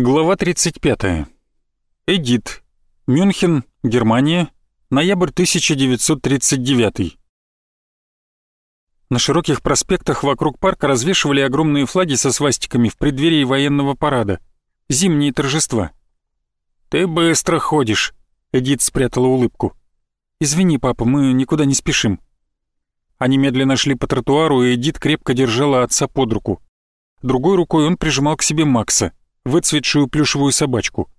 Глава 35. Эдит. Мюнхен, Германия. Ноябрь 1939. На широких проспектах вокруг парка развешивали огромные флаги со свастиками в преддверии военного парада. Зимние торжества. «Ты быстро ходишь», — Эдит спрятала улыбку. «Извини, папа, мы никуда не спешим». Они медленно шли по тротуару, и Эдит крепко держала отца под руку. Другой рукой он прижимал к себе Макса выцветшую плюшевую собачку.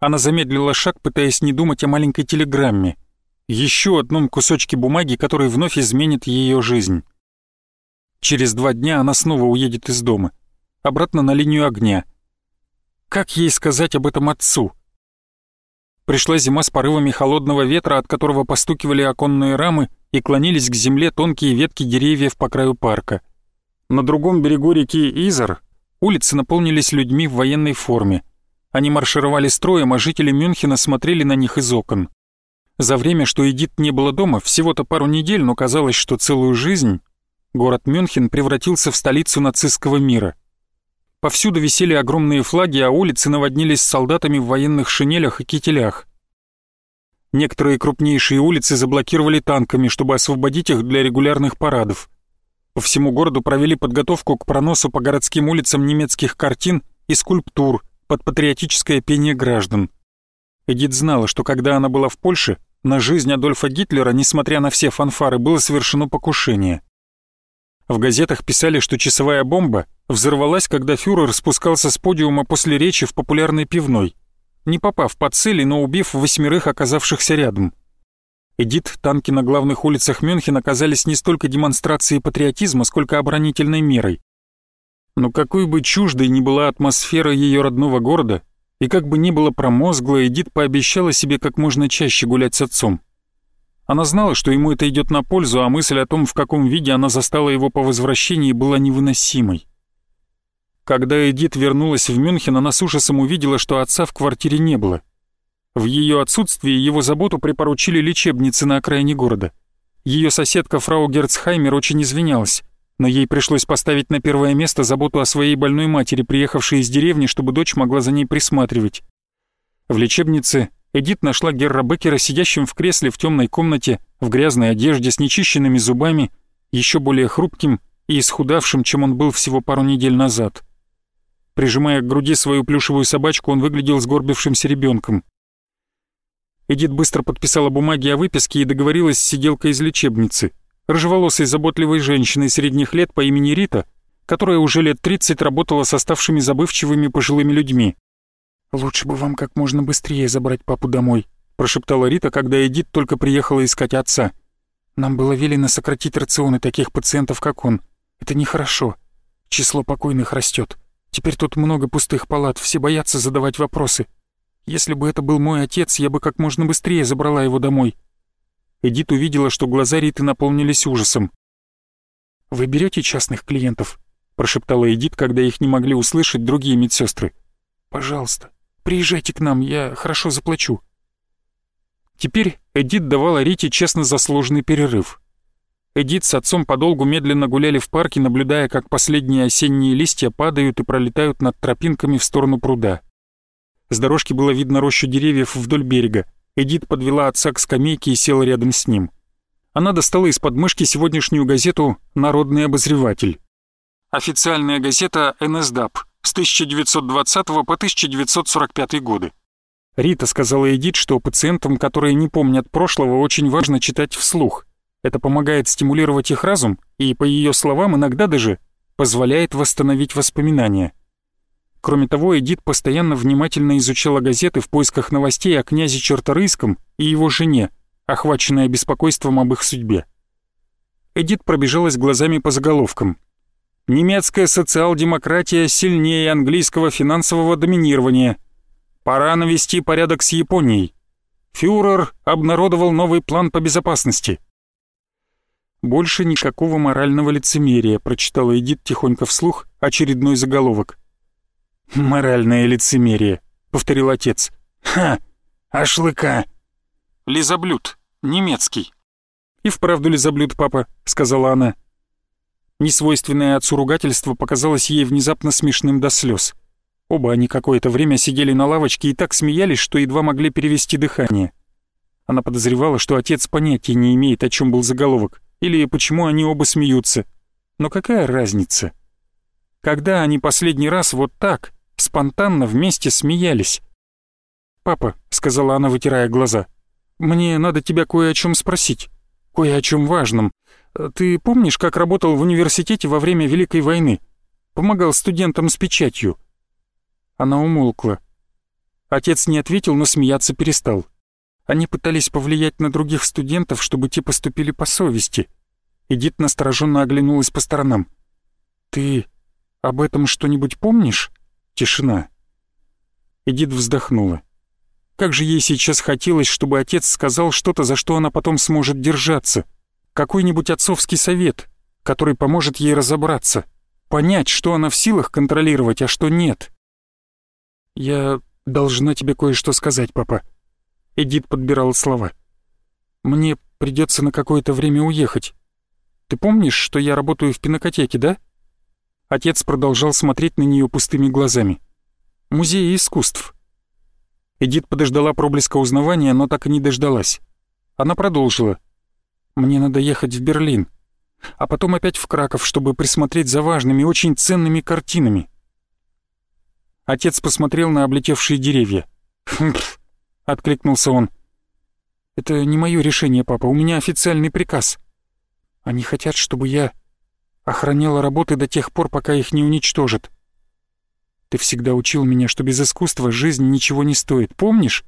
Она замедлила шаг, пытаясь не думать о маленькой телеграмме. Еще одном кусочке бумаги, который вновь изменит ее жизнь. Через два дня она снова уедет из дома. Обратно на линию огня. Как ей сказать об этом отцу? Пришла зима с порывами холодного ветра, от которого постукивали оконные рамы и клонились к земле тонкие ветки деревьев по краю парка. На другом берегу реки Изар Улицы наполнились людьми в военной форме. Они маршировали строем, а жители Мюнхена смотрели на них из окон. За время, что Эдит не было дома, всего-то пару недель, но казалось, что целую жизнь, город Мюнхен превратился в столицу нацистского мира. Повсюду висели огромные флаги, а улицы наводнились солдатами в военных шинелях и кителях. Некоторые крупнейшие улицы заблокировали танками, чтобы освободить их для регулярных парадов. По всему городу провели подготовку к проносу по городским улицам немецких картин и скульптур под патриотическое пение граждан. Эдит знала, что когда она была в Польше, на жизнь Адольфа Гитлера, несмотря на все фанфары, было совершено покушение. В газетах писали, что часовая бомба взорвалась, когда фюрер спускался с подиума после речи в популярной пивной, не попав под цели, но убив восьмерых оказавшихся рядом. Эдит, танки на главных улицах Мюнхена оказались не столько демонстрацией патриотизма, сколько оборонительной мерой. Но какой бы чуждой ни была атмосфера ее родного города, и как бы ни было промозгло, Эдит пообещала себе как можно чаще гулять с отцом. Она знала, что ему это идет на пользу, а мысль о том, в каком виде она застала его по возвращении, была невыносимой. Когда Эдит вернулась в Мюнхен, она с ужасом увидела, что отца в квартире не было — в ее отсутствие его заботу припоручили лечебнице на окраине города. Ее соседка фрау Герцхаймер очень извинялась, но ей пришлось поставить на первое место заботу о своей больной матери, приехавшей из деревни, чтобы дочь могла за ней присматривать. В лечебнице Эдит нашла Герра Беккера сидящим в кресле в темной комнате, в грязной одежде, с нечищенными зубами, еще более хрупким и исхудавшим, чем он был всего пару недель назад. Прижимая к груди свою плюшевую собачку, он выглядел сгорбившимся ребенком. Эдит быстро подписала бумаги о выписке и договорилась с сиделкой из лечебницы, рыжеволосой заботливой женщиной средних лет по имени Рита, которая уже лет 30 работала с оставшими забывчивыми пожилыми людьми. «Лучше бы вам как можно быстрее забрать папу домой», прошептала Рита, когда Эдит только приехала искать отца. «Нам было велено сократить рационы таких пациентов, как он. Это нехорошо. Число покойных растет. Теперь тут много пустых палат, все боятся задавать вопросы. Если бы это был мой отец, я бы как можно быстрее забрала его домой». Эдит увидела, что глаза Риты наполнились ужасом. «Вы берете частных клиентов?» — прошептала Эдит, когда их не могли услышать другие медсестры. «Пожалуйста, приезжайте к нам, я хорошо заплачу». Теперь Эдит давала Рите честно заслуженный перерыв. Эдит с отцом подолгу медленно гуляли в парке, наблюдая, как последние осенние листья падают и пролетают над тропинками в сторону пруда. С дорожки было видно рощу деревьев вдоль берега. Эдит подвела отца к скамейке и села рядом с ним. Она достала из подмышки сегодняшнюю газету «Народный обозреватель». Официальная газета НСДАП с 1920 по 1945 годы. Рита сказала Эдит, что пациентам, которые не помнят прошлого, очень важно читать вслух. Это помогает стимулировать их разум и, по ее словам, иногда даже позволяет восстановить воспоминания. Кроме того, Эдит постоянно внимательно изучала газеты в поисках новостей о князе Черторийском и его жене, охваченная беспокойством об их судьбе. Эдит пробежалась глазами по заголовкам. «Немецкая социал-демократия сильнее английского финансового доминирования. Пора навести порядок с Японией. Фюрер обнародовал новый план по безопасности». «Больше никакого морального лицемерия», прочитала Эдит тихонько вслух очередной заголовок – «Моральное лицемерие», — повторил отец. «Ха! Ашлыка!» «Лизоблюд. Немецкий». «И вправду лизоблюд, папа», — сказала она. Несвойственное отцу ругательство показалось ей внезапно смешным до слез. Оба они какое-то время сидели на лавочке и так смеялись, что едва могли перевести дыхание. Она подозревала, что отец понятия не имеет, о чем был заголовок, или почему они оба смеются. Но какая разница? Когда они последний раз вот так, спонтанно вместе смеялись? «Папа», — сказала она, вытирая глаза, — «мне надо тебя кое о чем спросить, кое о чем важном. Ты помнишь, как работал в университете во время Великой войны? Помогал студентам с печатью?» Она умолкла. Отец не ответил, но смеяться перестал. Они пытались повлиять на других студентов, чтобы те поступили по совести. Эдит настороженно оглянулась по сторонам. «Ты об этом что-нибудь помнишь?» Тишина. Эдит вздохнула. Как же ей сейчас хотелось, чтобы отец сказал что-то, за что она потом сможет держаться. Какой-нибудь отцовский совет, который поможет ей разобраться, понять, что она в силах контролировать, а что нет. «Я должна тебе кое-что сказать, папа». Эдит подбирала слова. «Мне придется на какое-то время уехать. Ты помнишь, что я работаю в пинокотеке, да?» Отец продолжал смотреть на нее пустыми глазами. «Музей искусств». Эдит подождала проблеска узнавания, но так и не дождалась. Она продолжила. «Мне надо ехать в Берлин, а потом опять в Краков, чтобы присмотреть за важными, очень ценными картинами. Отец посмотрел на облетевшие деревья. «Хмпф!» — откликнулся он. «Это не мое решение, папа, у меня официальный приказ. Они хотят, чтобы я охраняла работы до тех пор, пока их не уничтожат. Ты всегда учил меня, что без искусства жизнь ничего не стоит, помнишь?»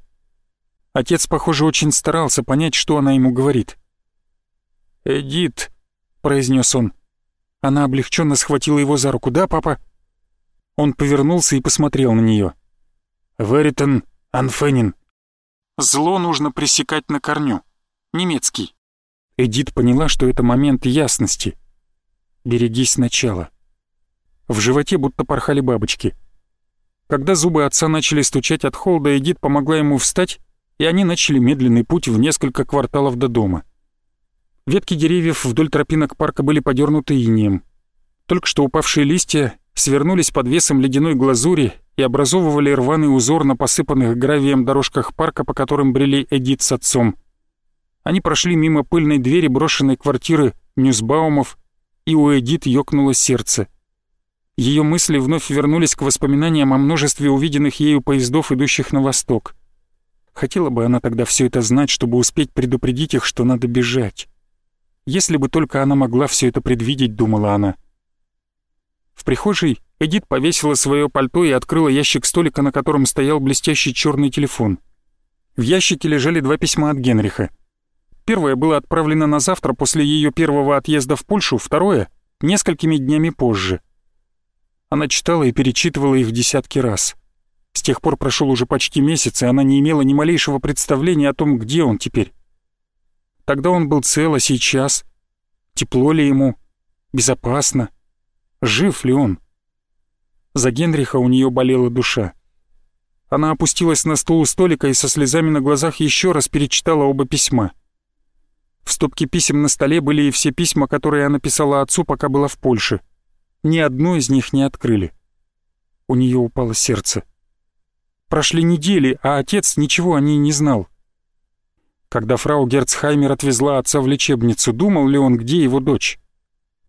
Отец, похоже, очень старался понять, что она ему говорит. «Эдит», — произнес он. Она облегченно схватила его за руку. «Да, папа?» Он повернулся и посмотрел на нее. «Веритон Анфенин». «Зло нужно пресекать на корню. Немецкий». Эдит поняла, что это момент ясности. «Берегись сначала». В животе будто порхали бабочки. Когда зубы отца начали стучать от холода, Эдит помогла ему встать, и они начали медленный путь в несколько кварталов до дома. Ветки деревьев вдоль тропинок парка были подернуты инеем. Только что упавшие листья свернулись под весом ледяной глазури и образовывали рваный узор на посыпанных гравием дорожках парка, по которым брели Эдит с отцом. Они прошли мимо пыльной двери брошенной квартиры Ньюсбаумов, и у Эдит ёкнуло сердце. Ее мысли вновь вернулись к воспоминаниям о множестве увиденных ею поездов, идущих на восток. Хотела бы она тогда все это знать, чтобы успеть предупредить их, что надо бежать. Если бы только она могла все это предвидеть, думала она — в прихожей Эдит повесила свое пальто и открыла ящик столика, на котором стоял блестящий черный телефон. В ящике лежали два письма от Генриха. Первое было отправлено на завтра после ее первого отъезда в Польшу, второе — несколькими днями позже. Она читала и перечитывала их десятки раз. С тех пор прошел уже почти месяц, и она не имела ни малейшего представления о том, где он теперь. Тогда он был цел, а сейчас? Тепло ли ему? Безопасно? Жив ли он? За Генриха у нее болела душа. Она опустилась на стул у столика и со слезами на глазах еще раз перечитала оба письма. В стопке писем на столе были и все письма, которые она писала отцу, пока была в Польше. Ни одно из них не открыли. У нее упало сердце. Прошли недели, а отец ничего о ней не знал. Когда фрау Герцхаймер отвезла отца в лечебницу, думал ли он, где его дочь?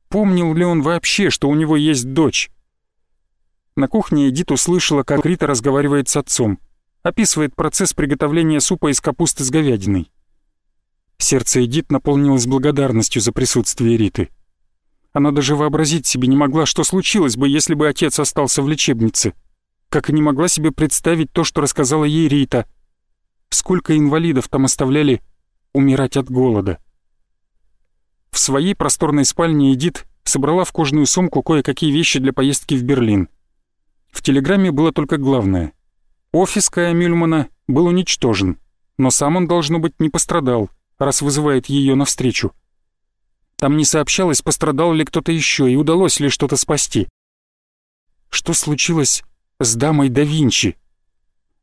Помнил ли он вообще, что у него есть дочь? На кухне Эдит услышала, как Рита разговаривает с отцом. Описывает процесс приготовления супа из капусты с говядиной. Сердце Эдит наполнилось благодарностью за присутствие Риты. Она даже вообразить себе не могла, что случилось бы, если бы отец остался в лечебнице. Как и не могла себе представить то, что рассказала ей Рита. Сколько инвалидов там оставляли умирать от голода. В своей просторной спальне Эдит собрала в кожаную сумку кое-какие вещи для поездки в Берлин. В телеграмме было только главное. Офис Кая Мюльмана был уничтожен, но сам он, должно быть, не пострадал, раз вызывает ее навстречу. Там не сообщалось, пострадал ли кто-то еще и удалось ли что-то спасти. Что случилось с дамой да Винчи?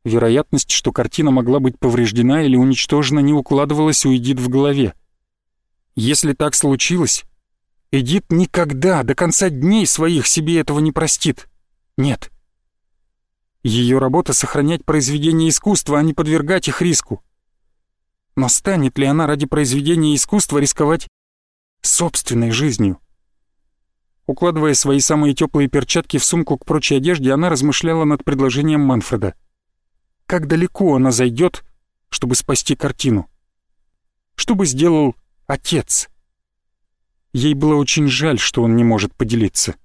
Вероятность, что картина могла быть повреждена или уничтожена, не укладывалась у Эдит в голове. Если так случилось, Эдит никогда до конца дней своих себе этого не простит. Нет. Ее работа — сохранять произведения искусства, а не подвергать их риску. Но станет ли она ради произведения искусства рисковать собственной жизнью? Укладывая свои самые теплые перчатки в сумку к прочей одежде, она размышляла над предложением Манфреда. Как далеко она зайдет, чтобы спасти картину? Что бы сделал отец? Ей было очень жаль, что он не может поделиться.